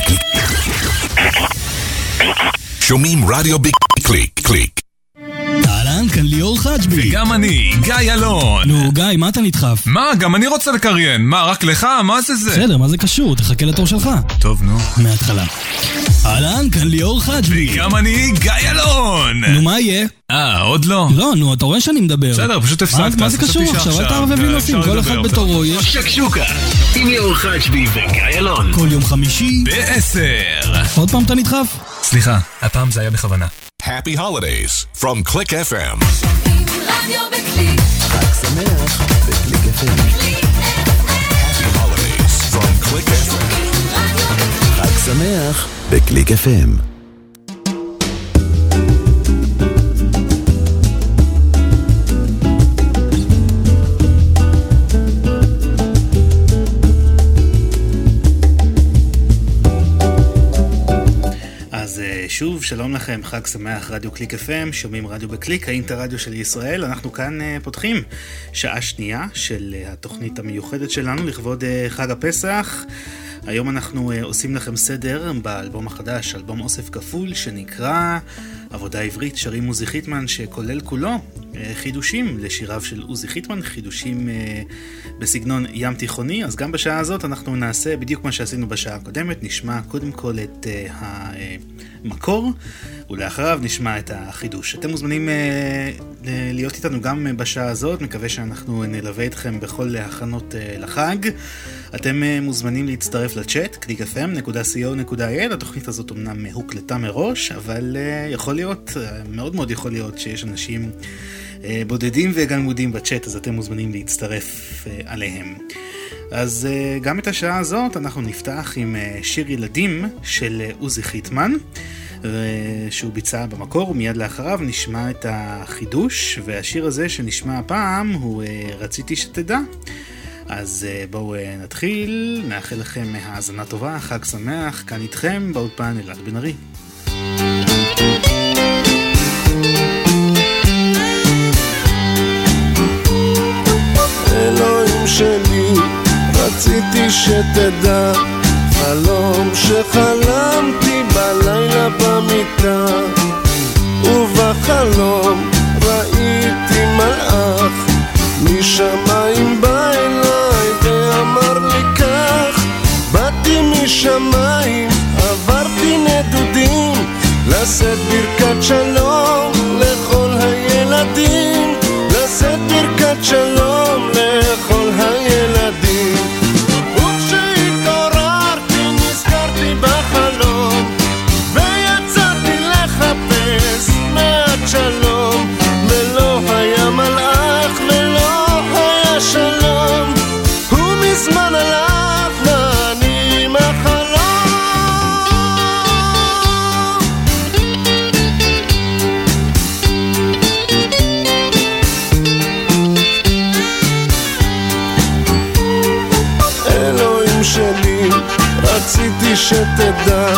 קליק קליק. שומעים רדיו בקליק קליק. אהלן, ליאור חג'בי. וגם אני, גיא אלון. נו, גיא, מה אתה נדחף? מה, גם אני רוצה לקריין. מה, רק לך? מה זה זה? בסדר, מה זה קשור? תחכה לתור שלך. טוב, נו. מההתחלה. אהלן, כאן ליאור חג'בי. גם אני, גיא אלון. נו, מה יהיה? אה, עוד לא? לא, נו, אתה רואה שאני מדבר. בסדר, פשוט הפסקת. מה זה קשור עכשיו? אל תערבב לי אה, נושאים, כל אחד. בתורו יש. שקשוקה עם ליאור חג'בי וגיא אלון. כל יום חמישי. בעשר. עוד פעם אתה נדחף? סליחה, הפעם זה היה בכוונה. Happy holidays from Click FM. רדיו בקליק, Happy holidays from Click FM. חג שמח בקליק FM. שוב, שלום לכם, חג שמח, רדיו קליק FM, שומעים רדיו בקליק, האינטרדיו של ישראל. אנחנו כאן אה, פותחים שעה שנייה של אה, התוכנית המיוחדת שלנו לכבוד אה, חג הפסח. היום אנחנו אה, עושים לכם סדר באלבום החדש, אלבום אוסף כפול, שנקרא עבודה עברית, שרים עוזי חיטמן, שכולל כולו אה, חידושים לשיריו של עוזי חיטמן, חידושים אה, בסגנון ים תיכוני, אז גם בשעה הזאת אנחנו נעשה בדיוק מה שעשינו בשעה הקודמת, נשמע קודם כל את המקור, ולאחריו נשמע את החידוש. אתם מוזמנים אה, להיות איתנו גם אה, בשעה הזאת, מקווה שאנחנו נלווה אתכם בכל ההכנות אה, לחג. אתם אה, מוזמנים להצטרף לצ'אט, clickfm.co.il, התוכנית הזאת אמנם הוקלטה מראש, אבל אה, יכול להיות, אה, מאוד מאוד יכול להיות שיש אנשים אה, בודדים וגלמודים בצ'אט, אז אתם מוזמנים להצטרף אה, עליהם. אז גם את השעה הזאת אנחנו נפתח עם שיר ילדים של עוזי חיטמן, שהוא ביצע במקור, ומיד לאחריו נשמע את החידוש, והשיר הזה שנשמע הפעם הוא אה, רציתי שתדע. אז אה, בואו אה, נתחיל, נאחל לכם האזנה טובה, חג שמח, כאן איתכם באולפן אלעד בן ארי. אלוהים שלי, רציתי שתדע, חלום בלילה במיטה, ובחלום ראיתי מלאך, משמיים בא אליי ואמר לי כך, באתי משמיים, עברתי נדודים, לשאת ברכת שלום שתדע,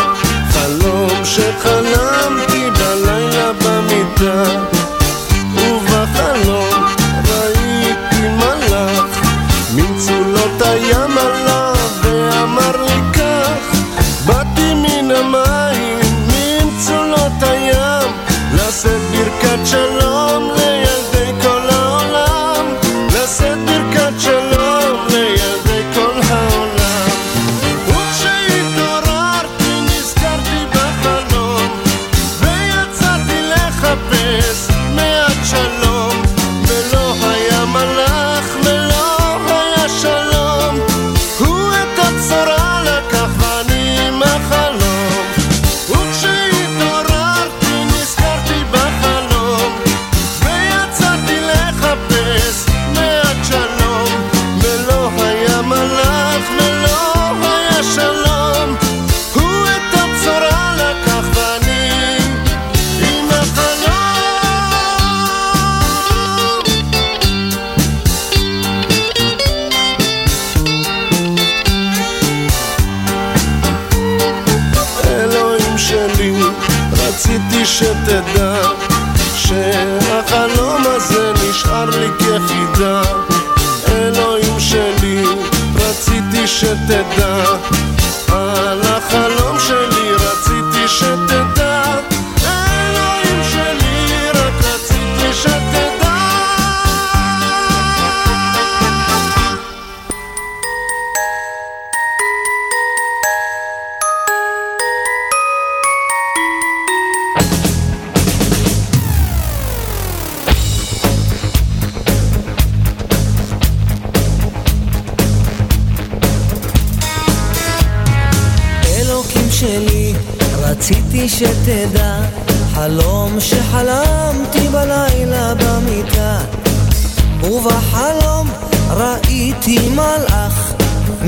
חלום שחלמתי בלילה במיטה, ובחלום ראיתי מלאך, מצולות הים עלה ואמר לי כך, באתי מן המים, ממצולות הים, לשאת ברכת שלום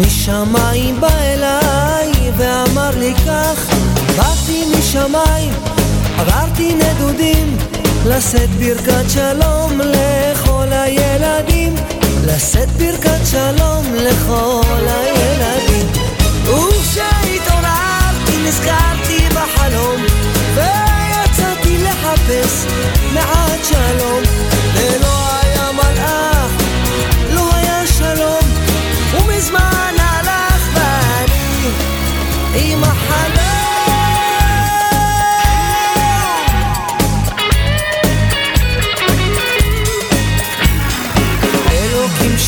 משמיים בא אליי ואמר לי כך באתי משמיים עברתי נדודים לשאת ברכת שלום לכל הילדים לשאת ברכת שלום לכל הילדים. וכשהתעוררתי נזכרתי בחלום ויצאתי לחפש מעט שלום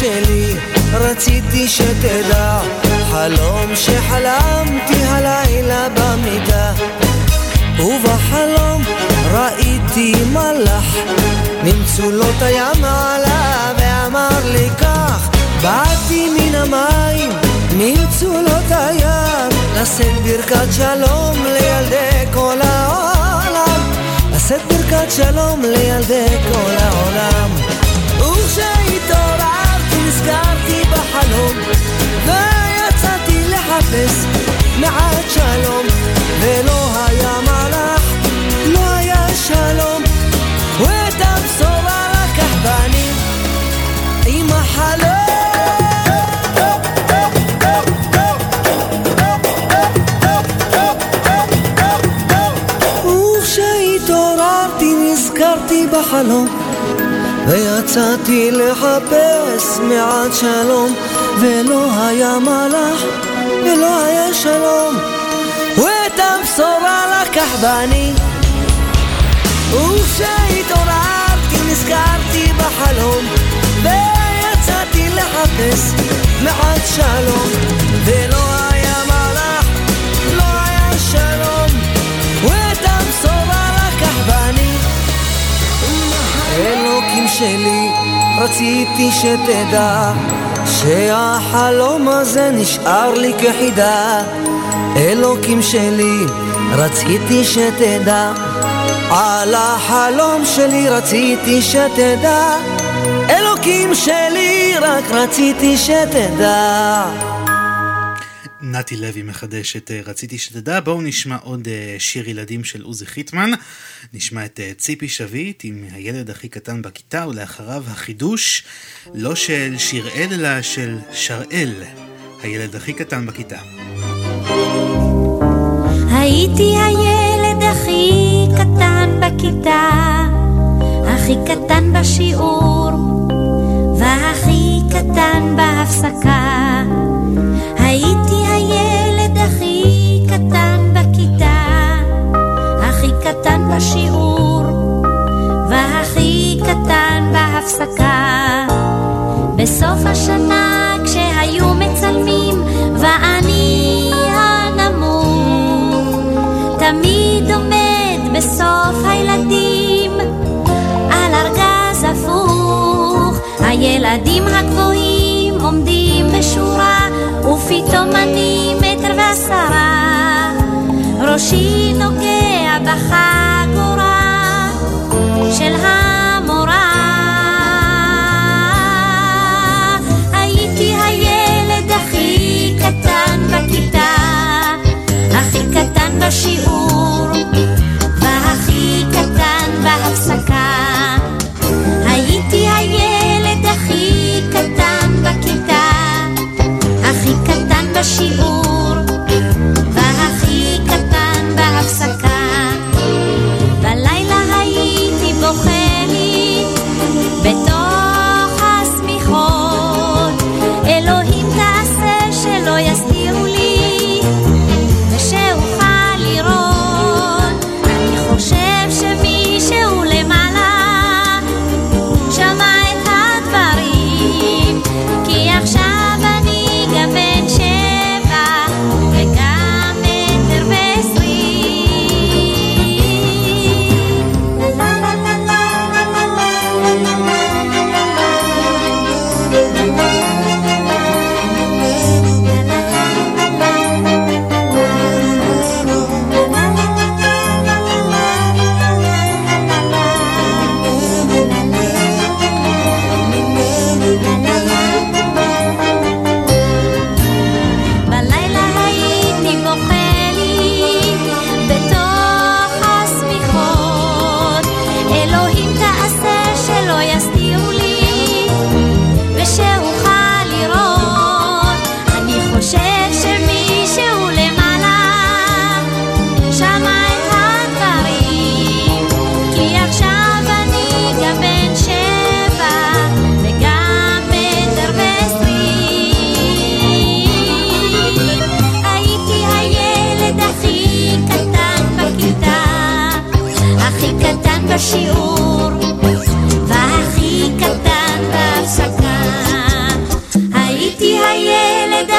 שלי, רציתי שתדע חלום שחלמתי הלילה במיטה ובחלום ראיתי מלאך ממצולות הים עלה ואמר לי כך באתי מן המים ממצולות הים לשאת ברכת שלום לילדי כל העולם. לשאת ברכת שלום לילדי כל העולם. וכשהתעוררתי נזכרתי בחלום ויצאתי לחפש מעט שלום ולא היה מלאך, לא היה שלום. ואת הבשורה לקח בני עם החלום. בחלום ויצאתי לחפש מעט שלום ולא היה מלאך ולא היה שלום. ואת הבשורה לקח בני. וכשהתעוררתי נזכרתי בחלום ויצאתי לחפש מעט שלום רציתי שתדע שהחלום הזה נשאר לי כחידה. אלוקים שלי, רציתי שתדע על החלום שלי רציתי שתדע אלוקים שלי, רק רציתי שתדע נתי לוי מחדש את רציתי שתדע. בואו נשמע עוד אה, שיר ילדים של עוזי חיטמן. נשמע את אה, ציפי שביט עם הילד הכי קטן בכיתה, ולאחריו החידוש, לא של שיראל אלא של שראל, הילד הכי קטן בכיתה. הייתי הילד הכי קטן בכיתה, הכי קטן בשיעור, והכי קטן בהפסקה. הייתי בשיעור, והכי קטן בהפסקה. בסוף השנה כשהיו מצלמים, ואני הנמוך, תמיד עומד בסוף הילדים, על ארגז הפוך. הילדים הגבוהים עומדים בשורה, ופתאום אני מטר ועשרה. ראשי נוגע בחגורה של המורה.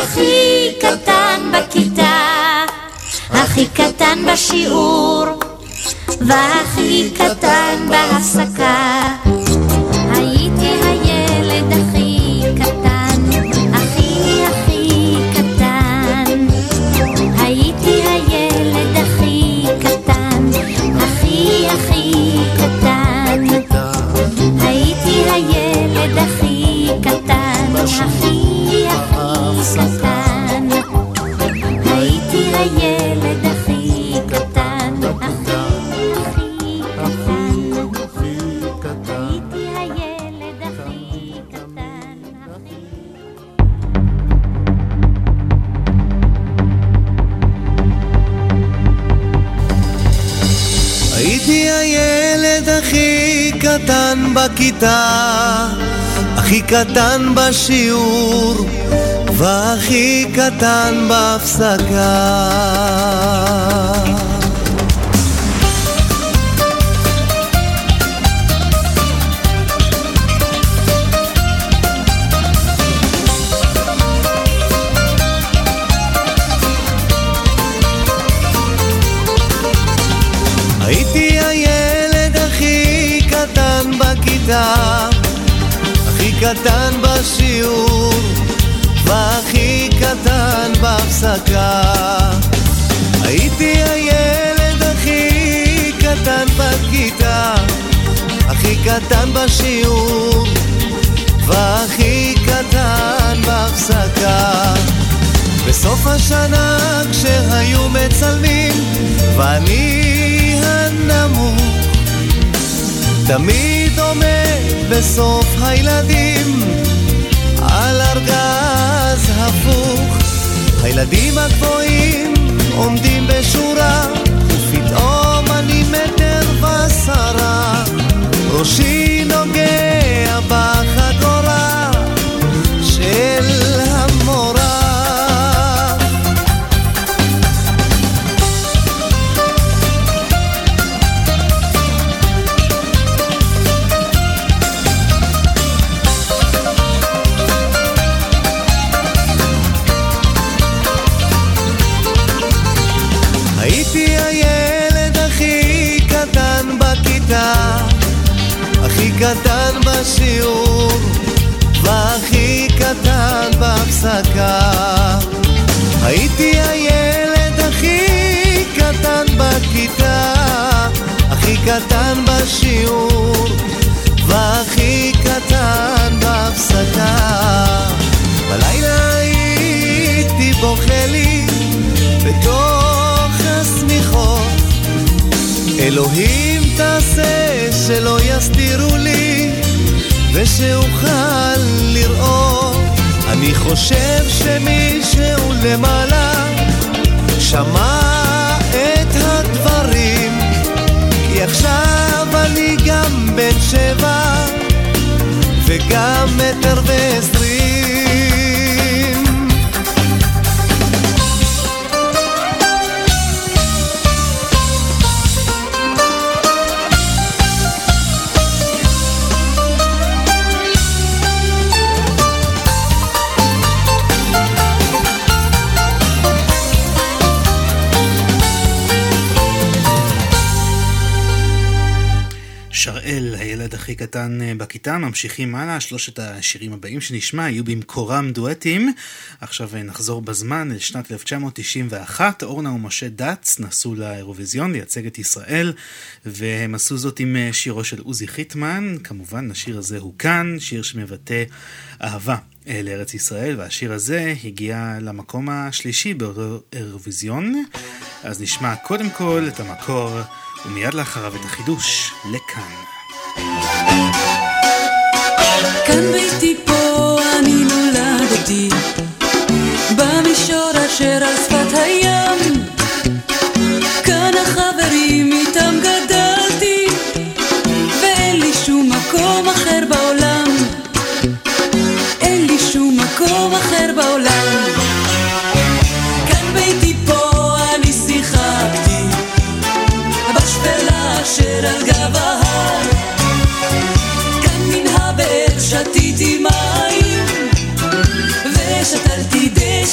הכי קטן בכיתה, הכי קטן בשיעור, והכי קטן בהסקה. הייתי הילד הכי קטן, הכי קטן. הייתי הילד הכי קטן, הכי קטן. קטן בכיתה, הכי קטן בשיעור, והכי קטן בהפסקה. בכיתה, הכי קטן בשיעור, והכי קטן בהפסקה. הייתי הילד הכי קטן בכיתה, הכי קטן בשיעור, והכי קטן בהפסקה. בסוף השנה כשהיו מצלמים ואני הנמוך תמיד עומד בסוף הילדים. על ארגז הפוך הילדים הגבוהים עומדים בשורה ופתאום אני מטר ועשרה. ראשי נוגע בחגורה בהפסקה. הייתי הילד הכי קטן בכיתה, הכי קטן בשיעור, והכי קטן בהפסקה. בלילה הייתי בוכה לי בתוך השמיכות אלוהים תעשה שלא יסתירו לי ושאוכל לראות אני חושב שמישהו למעלה שמע את הדברים. כי עכשיו אני גם בן שבע וגם מטר ועשרים שראל, הילד הכי קטן אה, בכיתה, ממשיכים הלאה, שלושת השירים הבאים שנשמע יהיו במקורם דואטים. עכשיו אה, נחזור בזמן לשנת 1991, אורנה ומשה דץ נסעו לאירוויזיון לייצג את ישראל, והם עשו זאת עם אה, שירו של עוזי חיטמן, כמובן השיר הזה הוא כאן, שיר שמבטא אהבה. אה, לארץ ישראל, והשיר הזה הגיע למקום השלישי באותו אירוויזיון. אז נשמע קודם כל את המקור, ומיד לאחריו את החידוש, לכאן. כאן ביתי פה אני נולדתי, במישור אשר על שפת הים.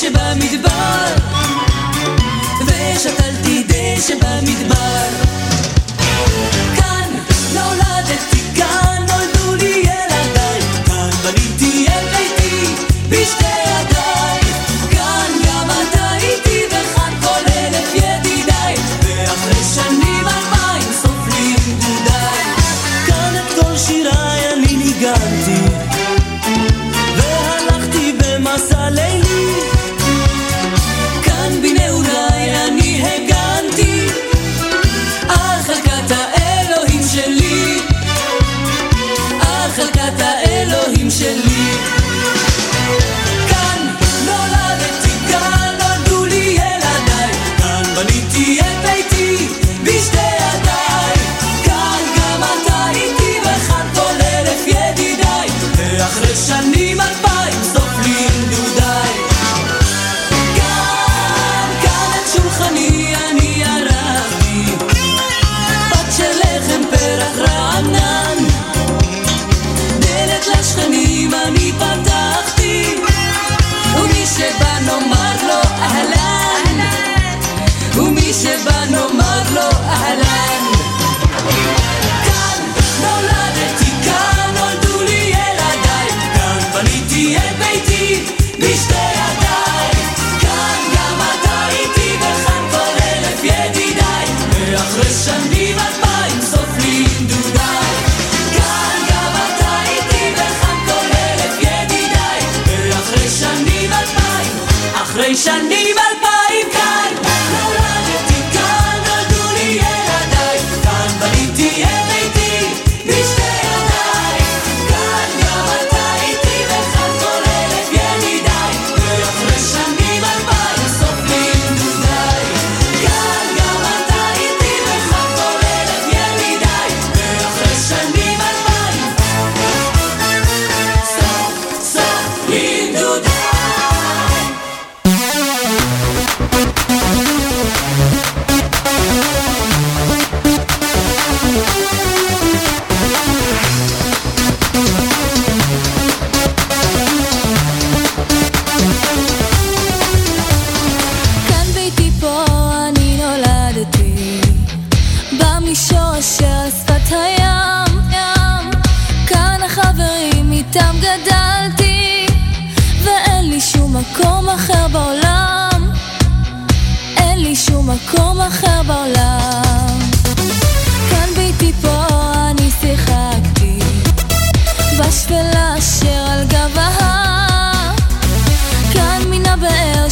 שבמדבר ושתלתי דשא במדבר. כאן נולדתי, כאן נולדו לי ילדיי כאן בניתי את ביתי בשתי אתה אלוהים שלי.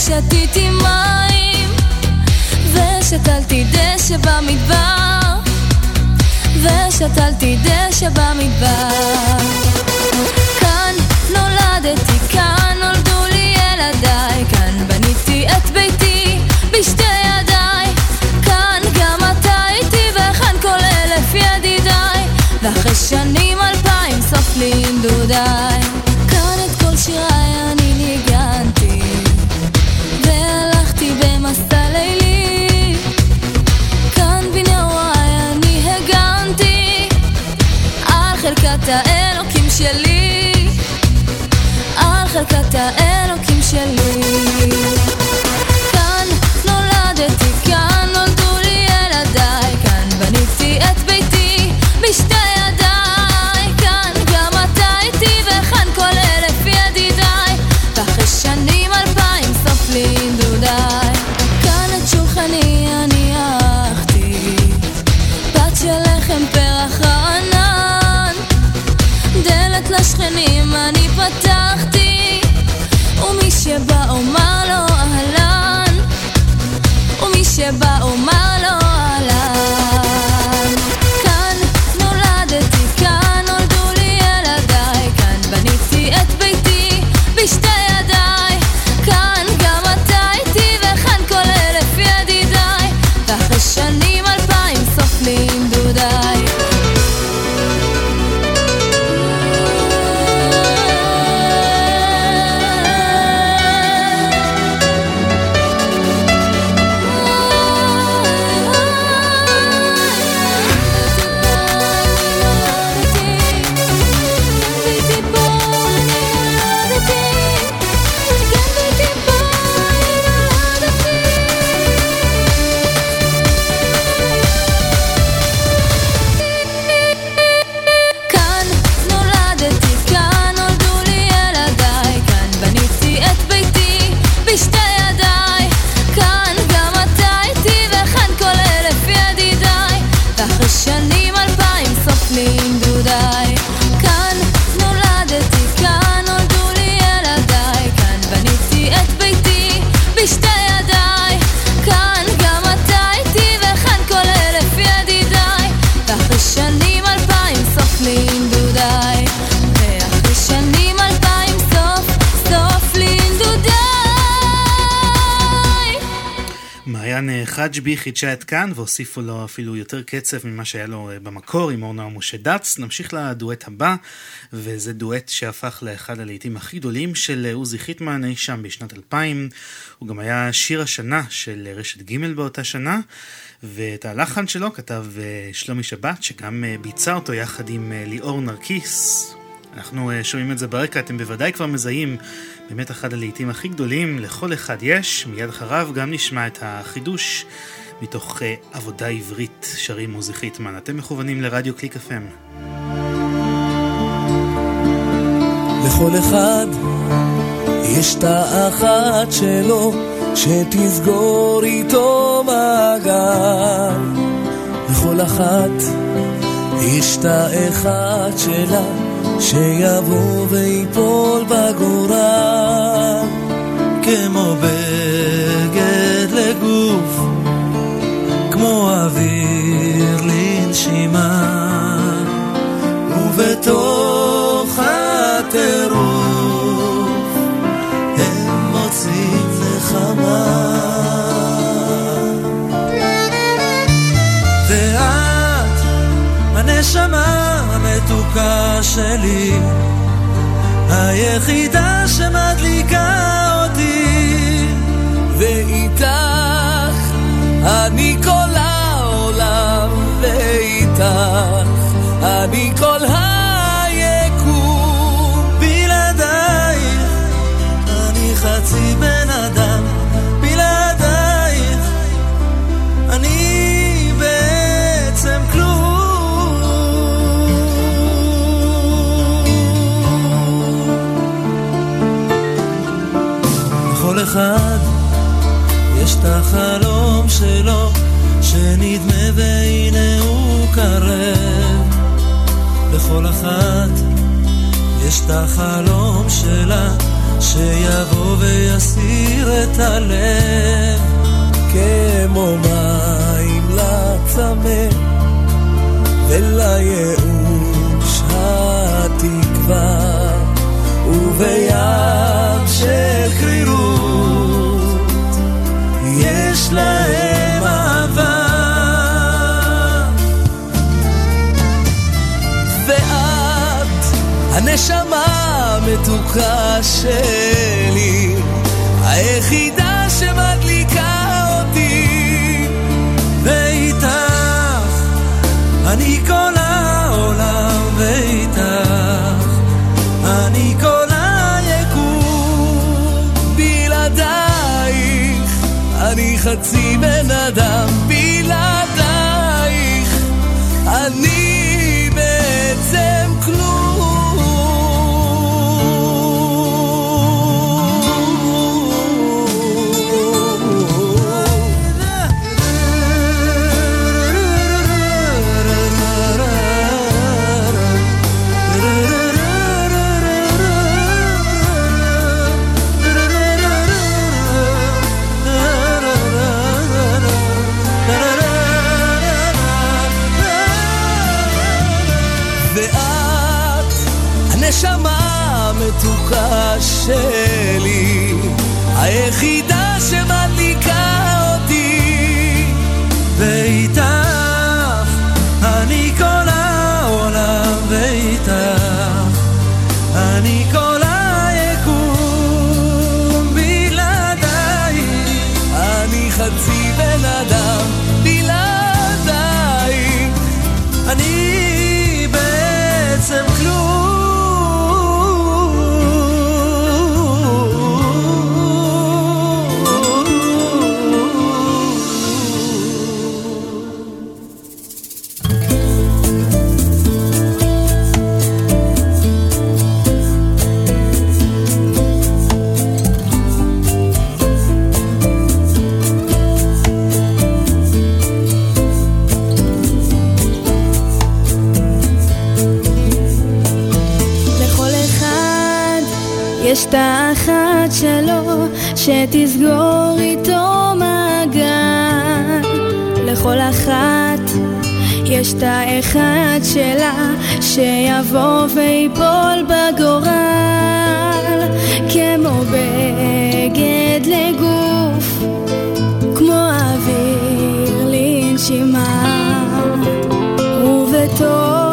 שתיתי מים ושתלתי דשא במדבר ושתלתי דשא במדבר. כאן נולדתי, כאן נולדו לי ילדיי כאן בניתי את ביתי בשתי ידיי. כאן גם אתה איתי וכאן כל אלף ידידיי. ואחרי שנים אלפיים סוף לי דודיי. האלוקים שלי, על חלקת האלוקים שלי. חידשה את כאן והוסיפו לו אפילו יותר קצב ממה שהיה לו אה, במקור עם אורנה משה דץ. נמשיך לדואט הבא, וזה דואט שהפך לאחד הלעיתים הכי גדולים של אה, עוזי חיטמן אי שם בשנת 2000. הוא גם היה שיר השנה של רשת ג' באותה שנה, ואת הלחן שלו כתב שלומי שבת, שגם ביצע אותו יחד עם ליאור נרקיס. אנחנו שומעים את זה ברקע, אתם בוודאי כבר מזהים באמת אחד הלעיתים הכי גדולים, לכל אחד יש. מיד אחריו גם נשמע את החידוש מתוך uh, עבודה עברית שרים עוזי חיטמן. אתם מכוונים לרדיו קליק FM. לכל אחד יש תא אחת שלו, שתסגור איתו מעגל. לכל אחת יש תא אחד שלה. שיבוא ויפול בגורל כמו בגד לגוף, אוויר לנשימה, ובתוך הטירוף הם מוצאים נחמה. ואת הנשמה המתוקה שלי, היחידה שמדליקה אותי, ואיתך אני כל ואיתך אני כל היקום, בלעדייך אני חצי בן אדם. אחד יש את החלום שלו שנדמה והנה הוא קרב. לכל אחת יש את החלום שלה שיבוא ויסיר את הלב. כמו מים לצמא ולייאוש התקווה ובים של קרירות המתוקה שלי. היחידה שמדליקה אותי. ואיתך אני כל העולם ואיתך אני כל אני חצי בן אדם שלו, שתסגור איתו מעגל. לכל אחת יש את האחד שלה, שיבוא ויפול בגורל. כמו בגד לגוף, כמו אוויר לנשימה, ובתור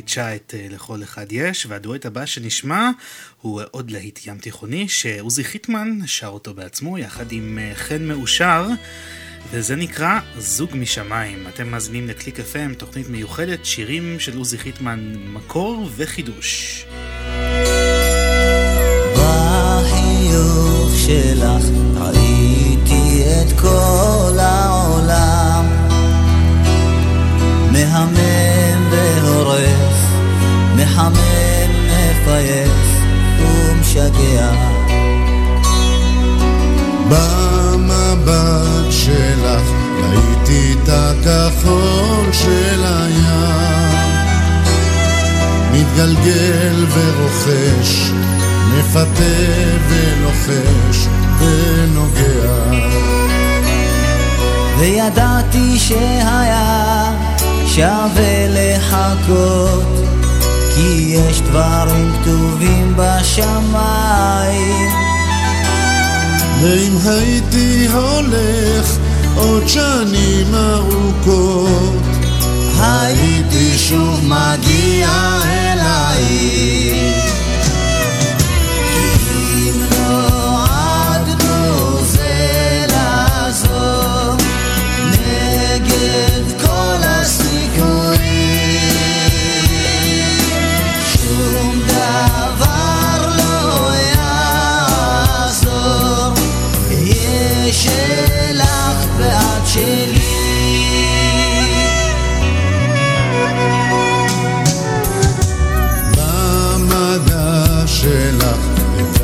שחידשה את אה, לכל אחד יש, והדואט הבא שנשמע הוא עוד להיט ים תיכוני שעוזי חיטמן שר אותו בעצמו יחד עם אה, חן מאושר. וזה נקרא זוג משמיים. אתם מאזינים לקליק FM, תוכנית מיוחדת, שירים של עוזי חיטמן, מקור וחידוש. בחיוך שלך ראיתי את כל העולם מהמם מחמם, מפייס ומשגע. במבט שלך ראיתי את הכחול של הים. מתגלגל ורוכש, מפתה ולוחש ונוגע. וידעתי שהיה שווה לחכות כי יש דברים כתובים בשמיים. ואם הייתי הולך עוד שנים ארוכות הייתי שוב מגיע אלייך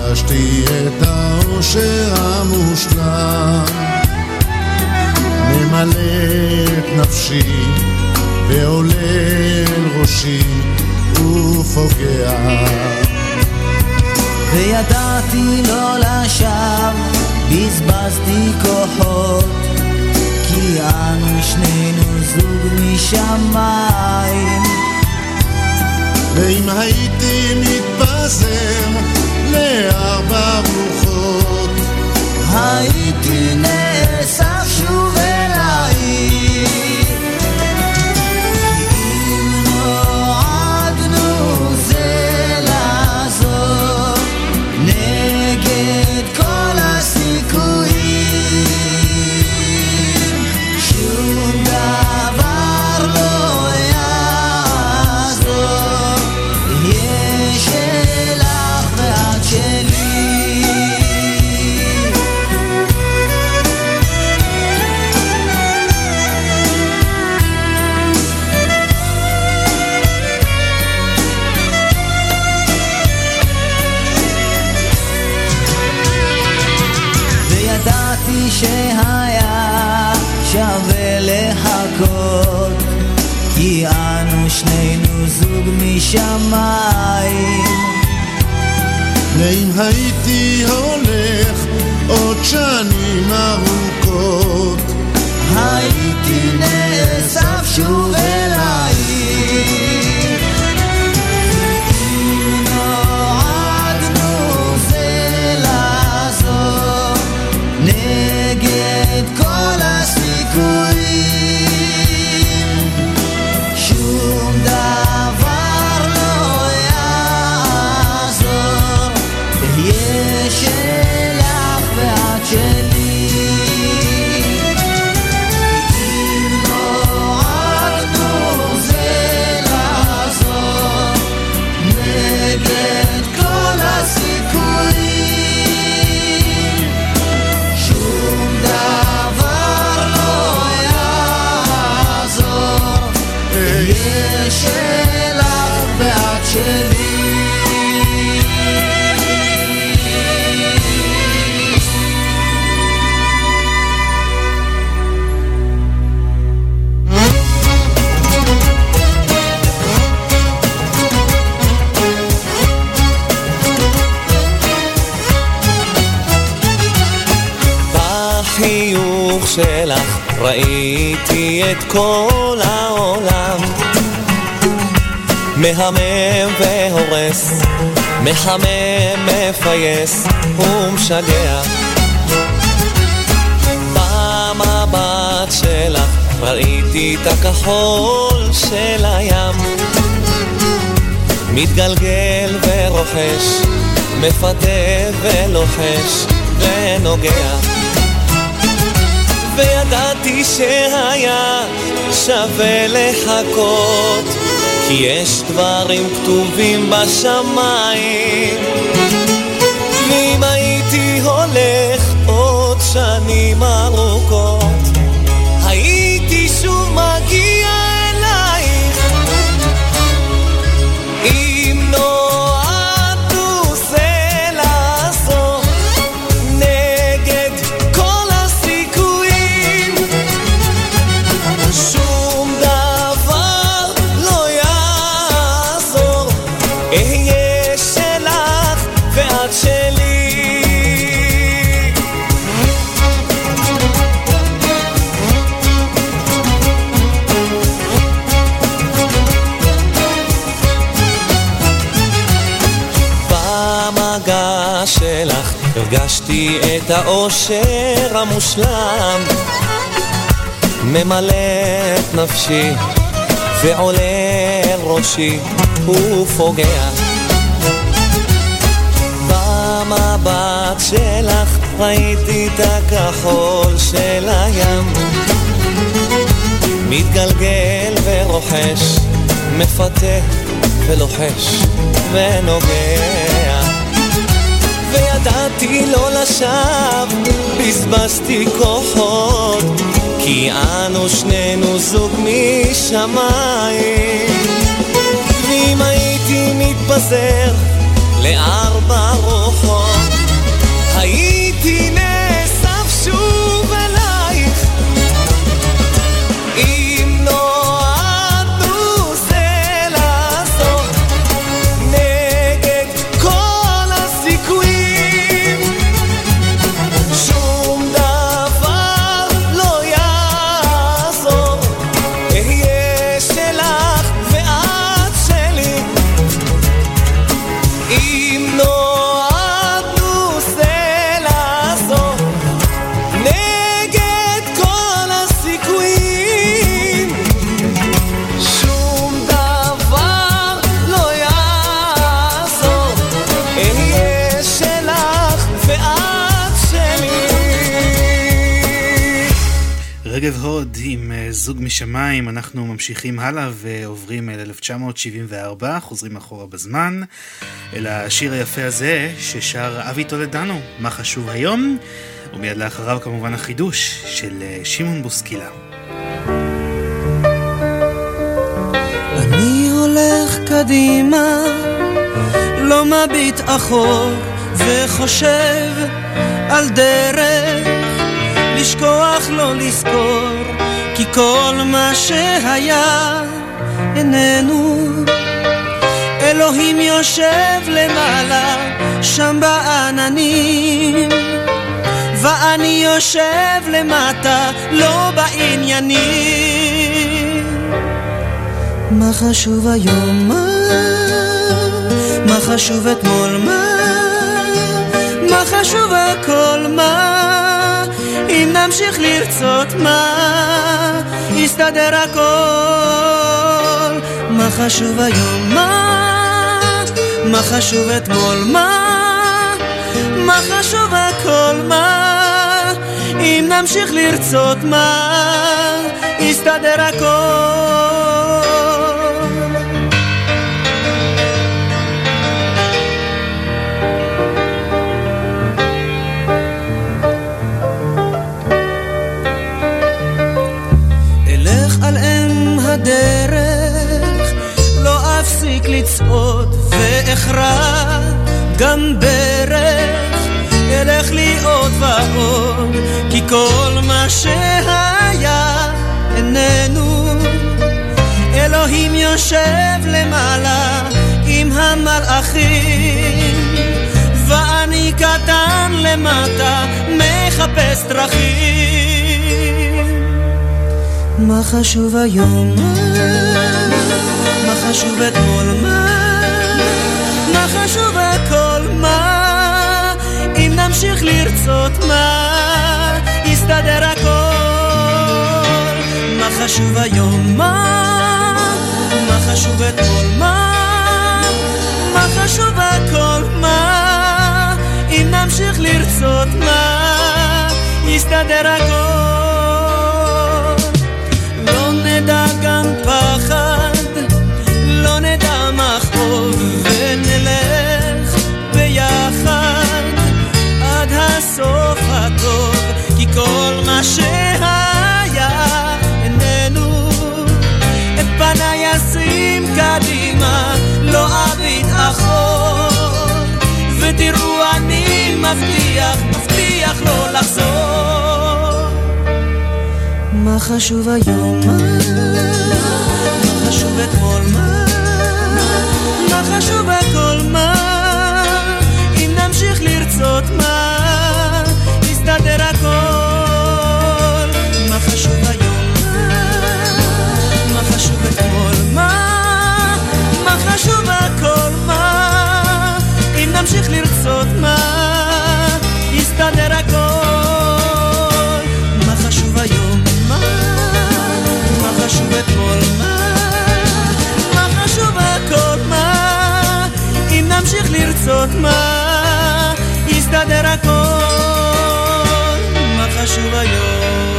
הרגשתי את האושר המושלם ממלא את נפשי ועולה אל ראשי ופוגע וידעתי לא לשווא, בזבזתי כוחות, כי אנו שנינו זוג משמיים. ואם הייתי מתפזר לארבע רוחות הייתי נאסף מהמם והורס, מחמם, מפייס ומשגע. במבט שלך ראיתי את הכחול של הים. מתגלגל ורוחש, מפתה ולוחש ונוגע. וידעתי שהיה שווה לחכות כי יש דברים כתובים בשמיים האושר המושלם ממלא את נפשי ועולה אל ראשי ופוגע. במבט שלך ראיתי את הכחול של הים מתגלגל ורוחש, מפתה ולוחש ונוגע וידעתי לא לשווא, בזבזתי כוחות כי אנו שנינו זוג משמיים. ואם הייתי מתפזר לארבע רוחות זוג משמיים, אנחנו ממשיכים הלאה ועוברים אל 1974, חוזרים אחורה בזמן, אל השיר היפה הזה ששר אבי טולדנו, מה חשוב היום, ומיד לאחריו כמובן החידוש של אה, שמעון בוסקילה. אני הולך קדימה, לא מביט אחור, וחושב על דרך, לשכוח לא לזכור, כי כל מה שהיה איננו. אלוהים יושב למעלה, שם בעננים, ואני יושב למטה, לא בעניינים. מה חשוב היום? מה? מה חשוב אתמול? מה? מה חשוב הכל? נמשיך לרצות מה? יסתדר הכל. מה חשוב היום? מה? מה חשוב אתמול? מה? מה חשוב הכל? מה? אם נמשיך לרצות מה? יסתדר הכל. לצעוד ואכרע גם ברך, אלך לי עוד ועוד, כי כל מה שהיה איננו. אלוהים יושב למעלה עם המלאכים, ואני קטן למטה מחפש דרכים. מה חשוב היום? מה חשוב אתמול? מה אם נמשיך לרצות מה? יסתדר הכל. מה חשוב היום? מה? מה חשוב אתמול? מה? מה חשוב הכל? מה? אם נמשיך לרצות מה? יסתדר הכל. לא נדע שהיה איננו. את פניי אשים קדימה, לא אביט אחור, ותראו אני מבטיח, מבטיח לא לחזור. מה חשוב היום? מה חשוב אתמול? מה? מה חשוב הכל? מה? אם נמשיך לרצות מה? מה חשוב היום? מה חשוב אתמול? מה? מה חשוב הכל? מה? אם נמשיך לרצות מה? יסתדר הכל. מה חשוב היום? מה? מה חשוב אתמול? מה? מה חשוב הכל? מה? אם נמשיך לרצות מה? יסתדר הכל. מה חשוב היום?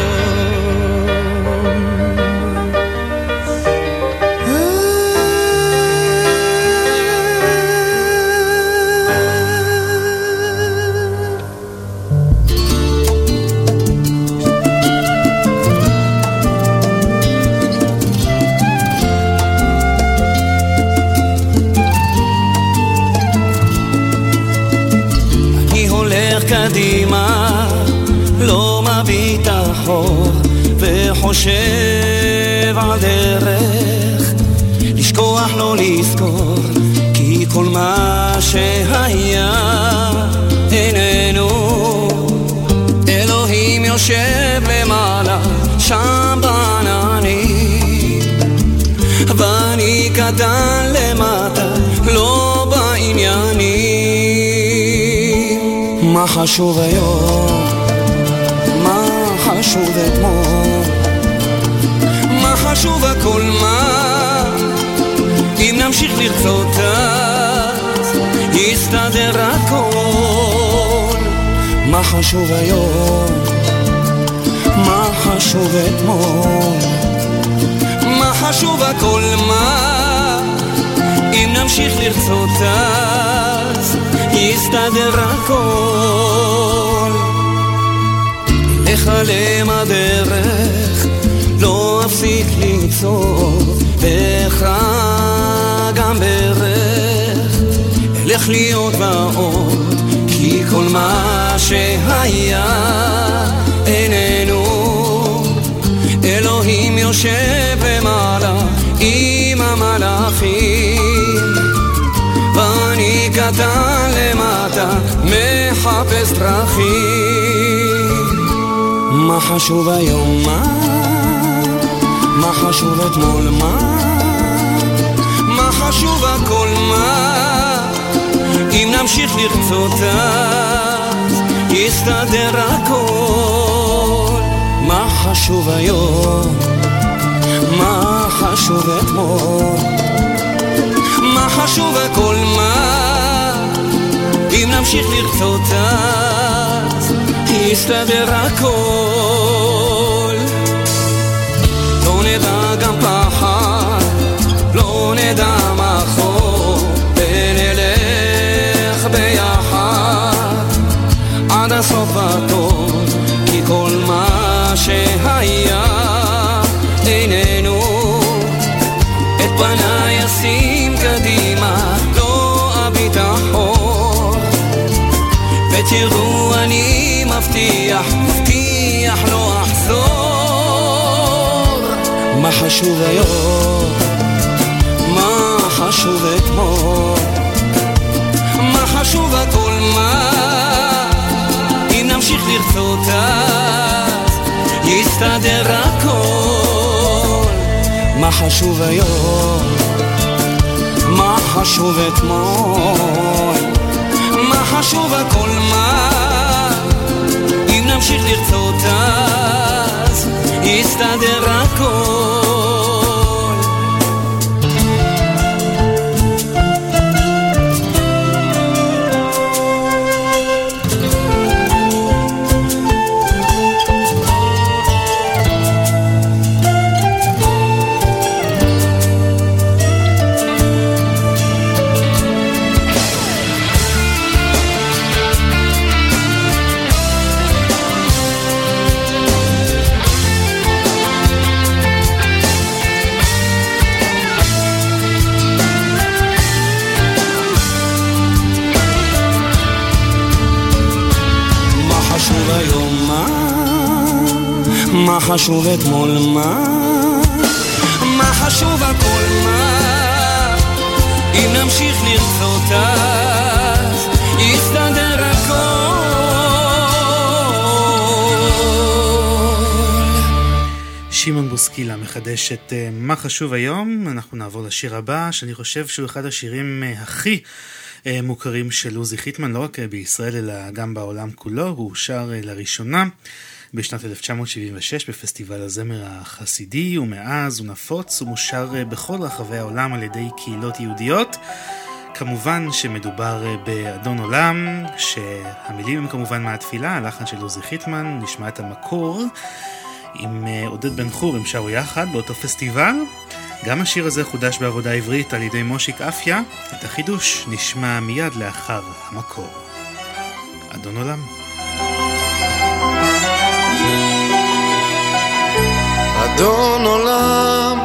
אחור, וחושב על דרך, לשכוח לא לזכור, כי כל מה שהיה איננו. אלוהים יושב למעלה, שם בעננים, ואני קטן למטה, לא בעניינים. מה חשוב היום? חשוב אתמול? מה חשוב הכל מה? אם נמשיך לרצות אז יסתדר הכל. מה חשוב היום? מה חשוב אתמול? מה חשוב הכל מה? אם נמשיך לרצות אז יסתדר הכל. אכלם הדרך, לא אפסיק לצעוד, ואכרע גם ברך, אלך להיות באור, כי כל מה שהיה איננו. אלוהים יושב למעלה עם המלאכים. ואני קטן למטה מחפש דרכים מה חשוב היום מה? מה חשוב אתמול מה? מה חשוב הכל מה? אם נמשיך לרצות אז יסתדר הכל מה חשוב היום? מה חשוב אתמול? מה חשוב הכל מה? אם נמשיך לרצות אז יסתדר הכל לא נדע גם פחד, לא נדע מחור ונלך ביחד עד הסוף הטוב כי כל מה שהיה איננו את פניי אשים מבטיח, מבטיח לא אחזור מה חשוב היום? מה חשוב אתמול? מה חשוב הכל מה? אם נמשיך לרצות אז יסתדר הכל מה חשוב היום? מה חשוב אתמול? מה חשוב הכל מה? נמשיך לרצות אז יסתדר הכל חשוב אתמול מה? מה חשוב הכל מה? אם נמשיך לרצות אז יסתדר הכל שמעון בוסקילה מחדש את אה, מה חשוב היום, אנחנו נעבור לשיר הבא, שאני חושב שהוא אחד השירים אה, הכי אה, מוכרים של עוזי חיטמן, לא רק בישראל אלא גם בעולם כולו, הוא שר לראשונה. בשנת 1976 בפסטיבל הזמר החסידי, ומאז הוא נפוץ ומושר בכל רחבי העולם על ידי קהילות יהודיות. כמובן שמדובר באדון עולם, שהמילים הם כמובן מהתפילה, הלחן של עוזי חיטמן, נשמע את המקור עם עודד בן חור, הם שרו יחד באותו פסטיבל. גם השיר הזה חודש בעבודה עברית על ידי מושיק אפיה, את החידוש נשמע מיד לאחר המקור. אדון עולם. אדון עולם,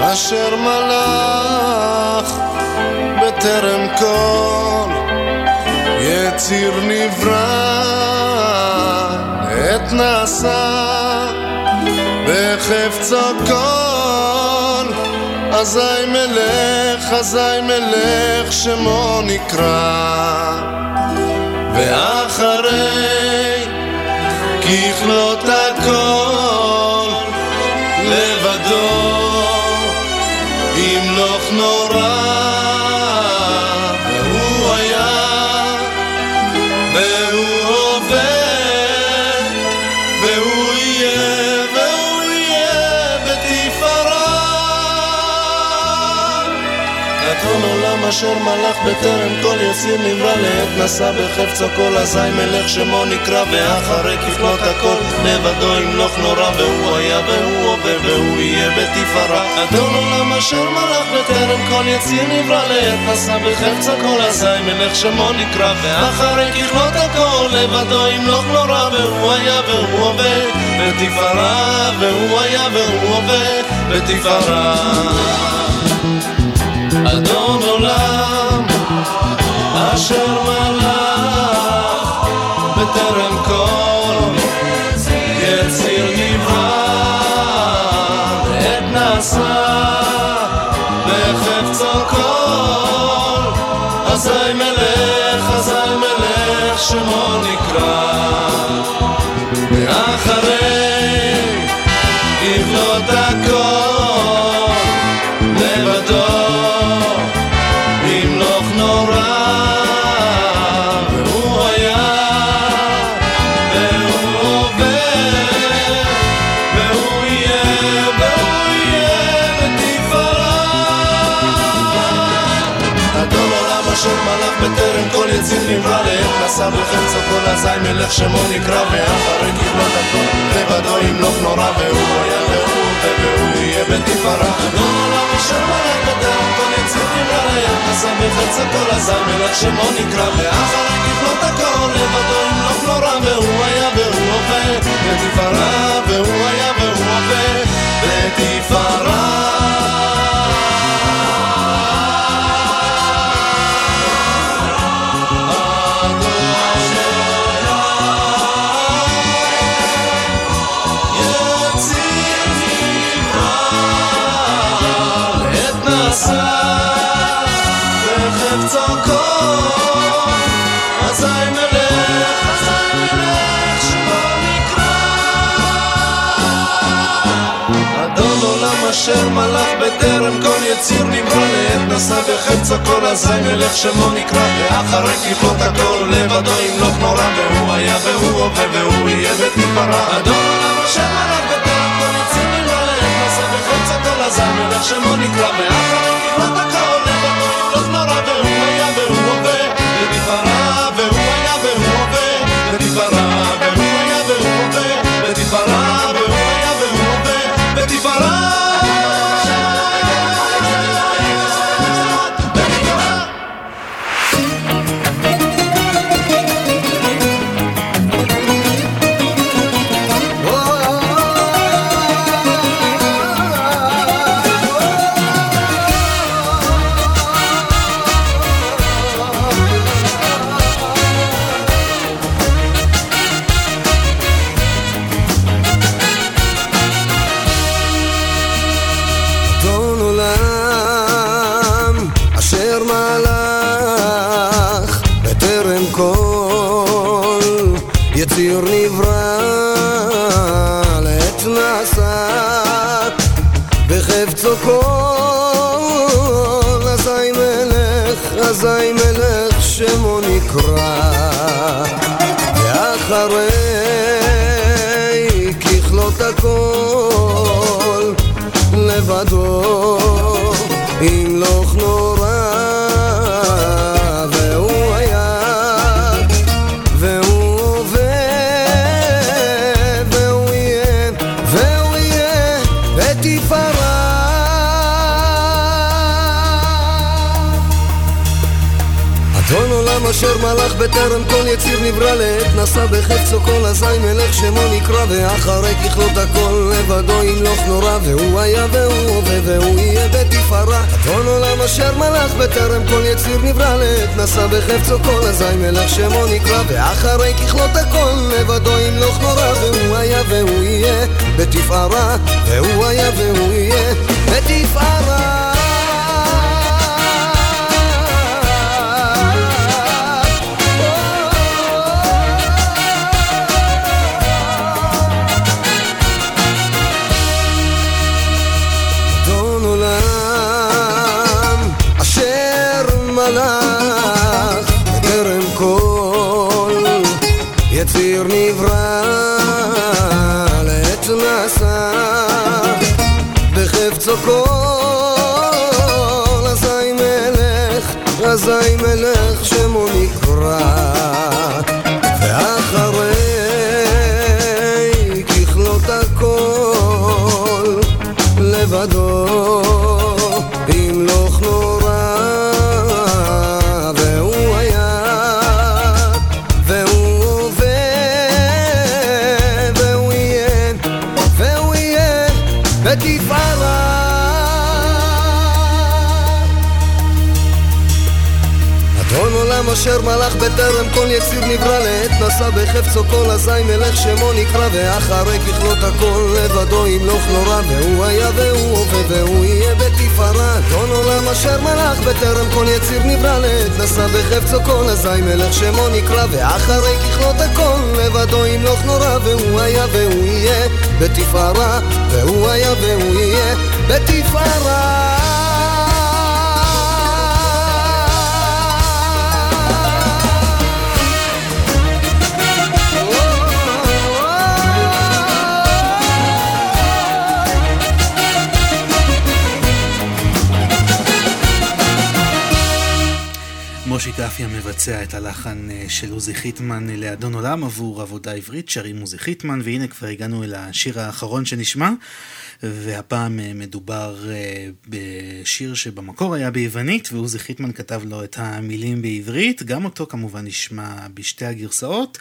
אשר מלך בטרם כל יציר נברא, עת נעשה בחפצו כל, אזי מלך, אזי מלך שמו נקרא, ואחרי ככלות הכל אשר מלך בטרם כל יציר נברא לעת נשא בחפצו כל אזי מלך שמו נקרא ואחרי ככלות הכל לבדו ימלוך נורא והוא היה והוא עובר והוא יהיה בתפארה. אדון עולם אשר מלך בטרם כל יציר נברא לעת נשא בחפצו כל אזי מלך שמו נקרא ואחרי ככלות הכל לבדו ימלוך נורא והוא היה והוא עובר בתפארה והוא היה והוא עובר בתפארה אדון עולם אשר מלך נברא לעת נשא בחפצו כל אזי מלך שמו נקרא ואחרי ככלות הכל לבדו ימלוך נורא והוא היה והוא והוא יהיה בתפארה אדון עולם אשר מלך בטרם כל יציר נברא לעת נשא בחפצו כל אזי מלך שמו נקרא ואחרי ככלות הכל לבדו ימלוך נורא והוא היה והוא הווה. בתפארה והוא היה והוא הווה. בתפארה בטרם כל יציר נברא לעת נשא בחפצו כל אזי מלך שמו נקרא ואחרי ככלות הכל לבדו ימלוך נורא והוא היה והוא הווה והוא יהיה בתפארה אדון עולם אשר מלך בטרם כל יציר נברא לעת נשא בחץ הכל הזר מלך שמו נקרא נשא בחפצו כל אזי מלך שמו נקרא ואחרי ככלות הכל לבדו ימלוך נורא והוא היה והוא יהיה בתפארה והוא היה והוא יהיה בתפארה בטרם כל יציר נברא לעת נשא בחפצו כל אזי מלך שמו נקרא ואחרי ככלות הכל לבדו ימלוך נורא והוא היה והוא הווה והוא יהיה בתפארה. אדון עולם אשר מלך בטרם כל יציר נברא לעת נשא בחפצו כל אזי מלך שמו נקרא ואחרי ככלות הכל לבדו ימלוך נורא והוא היה והוא יהיה בתפארה והוא היה והוא יהיה בתפארה מושי קפיה מבצע את הלחן אה, של עוזי חיטמן לאדון עולם עבור עבודה עברית, שרים עוזי חיטמן, והנה כבר הגענו אל השיר האחרון שנשמע, והפעם אה, מדובר אה, בשיר שבמקור היה ביוונית, ועוזי חיטמן כתב לו את המילים בעברית, גם אותו כמובן נשמע בשתי הגרסאות.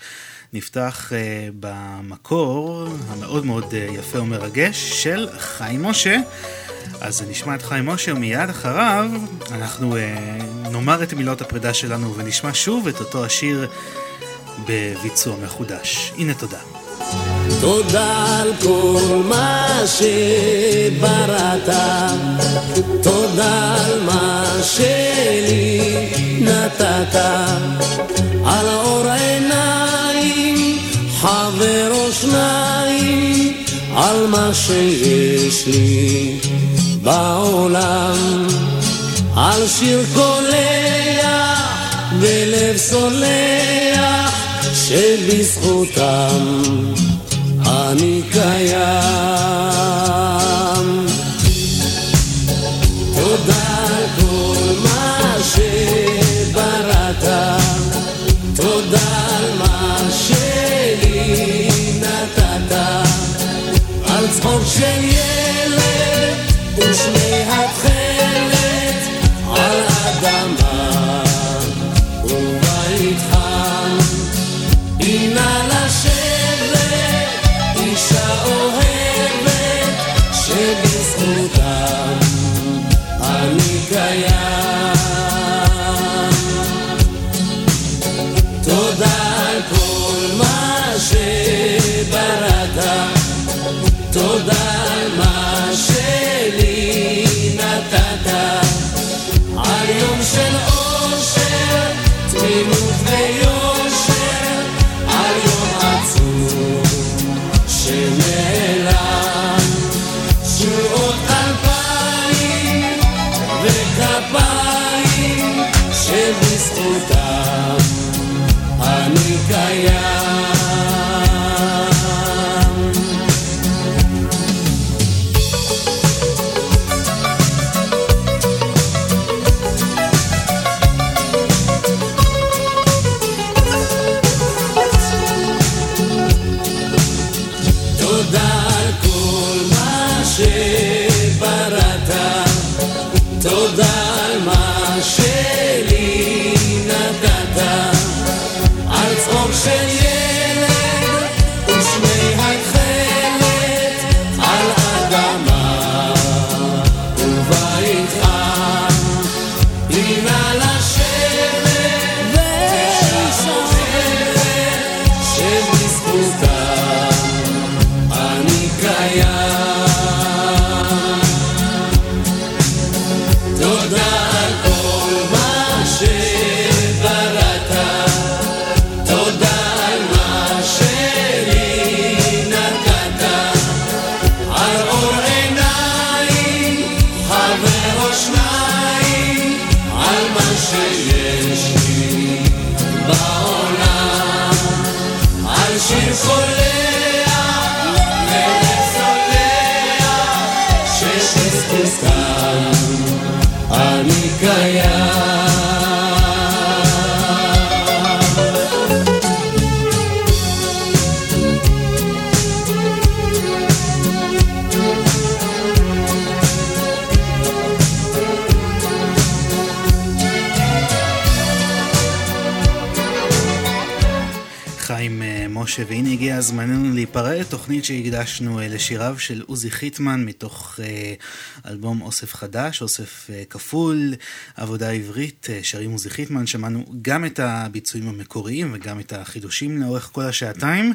נפתח uh, במקור המאוד מאוד יפה ומרגש של חיים משה. אז נשמע את חיים משה ומיד אחריו אנחנו נאמר את מילות הפרידה שלנו ונשמע שוב את אותו השיר בביצוע מחודש. הנה תודה. תודה על כל מה שבראת, תודה על מה שלי נתת, על אור עיניים, חבר או שניים, על מה שיש לי בעולם, על שיר קולח ולב סולח, שבזכותם אני קיים. תודה על כל מה שבראת, תודה על מה שלי נתת, על צחוק של תודה זמננו להיפרד, תוכנית שהקדשנו אה, לשיריו של עוזי חיטמן מתוך אה, אלבום אוסף חדש, אוסף אה, כפול, עבודה עברית, שרים עוזי חיטמן, שמענו גם את הביצועים המקוריים וגם את החידושים לאורך כל השעתיים.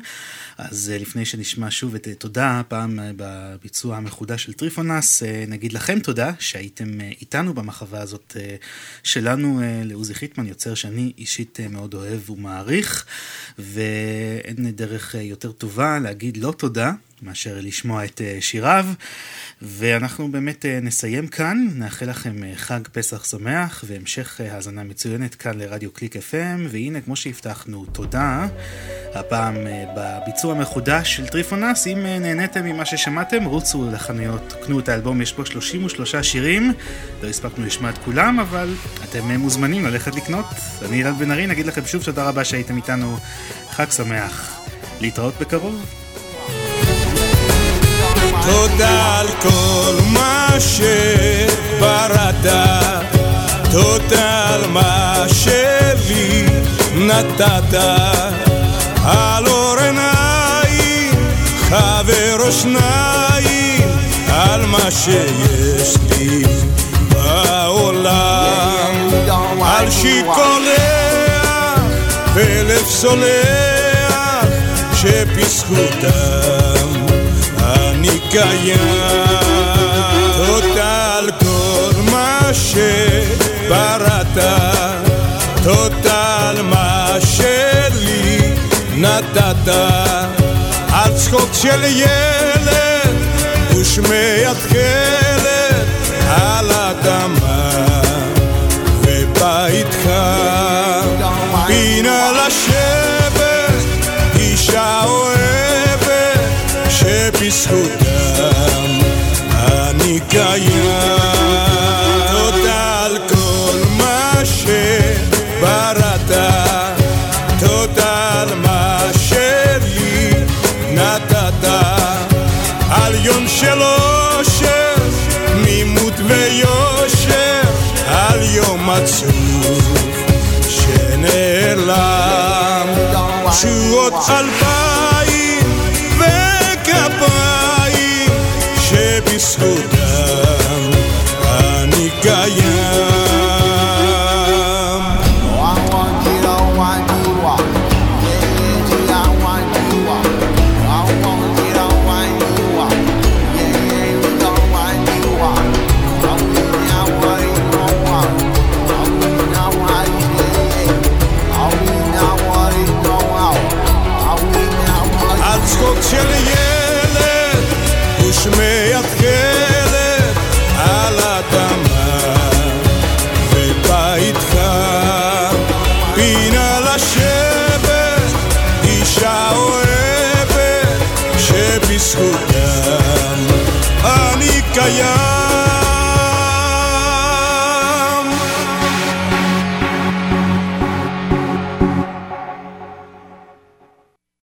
אז לפני שנשמע שוב את תודה, הפעם בביצוע המחודש של טריפונס, נגיד לכם תודה שהייתם איתנו במחווה הזאת שלנו לעוזי חיטמן, יוצר שאני אישית מאוד אוהב ומעריך, ואין דרך אה, יותר טובה להגיד לא תודה. מאשר לשמוע את אה, שיריו, ואנחנו באמת אה, נסיים כאן, נאחל לכם אה, חג פסח שמח והמשך האזנה מצוינת כאן לרדיו קליק FM, והנה כמו שהבטחנו, תודה, הפעם בביצוע מחודש של טריפונס, אם נהניתם ממה ששמעתם, רוצו לחנויות, קנו את האלבום, יש בו 33 שירים, לא הספקנו לשמוע את כולם, אבל אתם מוזמנים ללכת לקנות. אני אלעד בן ארי, נגיד לכם שוב תודה רבה שהייתם איתנו, חג שמח, להתראות בקרוב. תודה על כל מה שבראת, תודה על מה שלי נתת, על אור עיניים, חבר או שניים, על מה שיש לי בעולם, על שיקולח ולב סולח, שפסחותם אני קיים. תודה על כל מה שבראת, תודה על מה שלי נתת, על צחוק של ילד ושמי התכלת al pan.